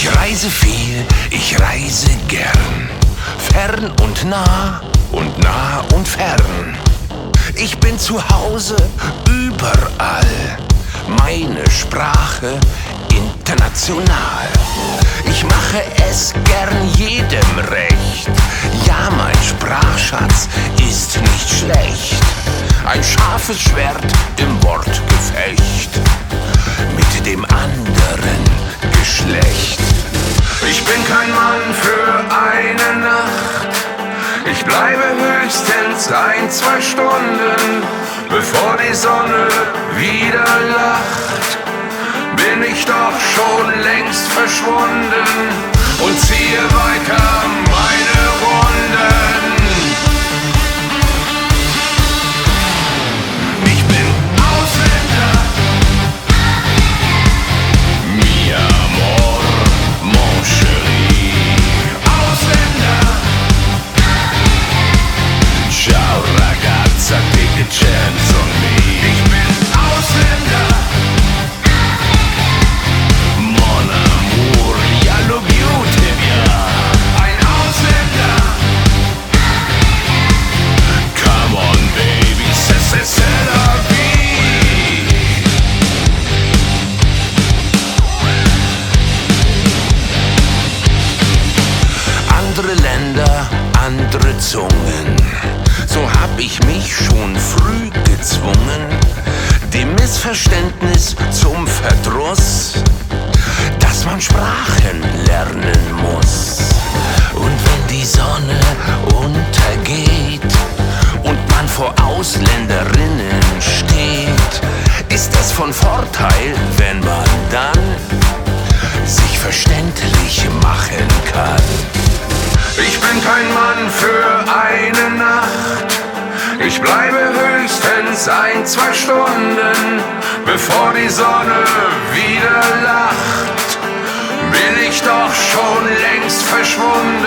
Ich reise viel, ich reise gern. Fern und nah und nah und fern. Ich bin zu Hause überall. Meine Sprache international. Ich mache es gern jedem recht. Ja, mein Sprachschatz ist nicht schlecht. Ein scharfes Schwert im Wortgefecht mit dem anderen Geschlecht. Ich bin kein Mann für eine Nacht. Ich bleibe höchstens ein, zwei Stunden, bevor die Sonne wieder lacht. Bin ich doch schon längst verschwunden und ziehe weiter Andere Länder, andere Zungen. Hab ich mich schon früh gezwungen, dem Missverständnis zum Verdruss, dass man Sprachen lernen muss. Und wenn die Sonne untergeht und man vor Ausländerinnen steht, ist es von Vorteil, wenn man dann sich verständlich Ich bleibe höchstens ein, zwei Stunden, bevor die Sonne wieder lacht. Bin ich doch schon längst verschwunden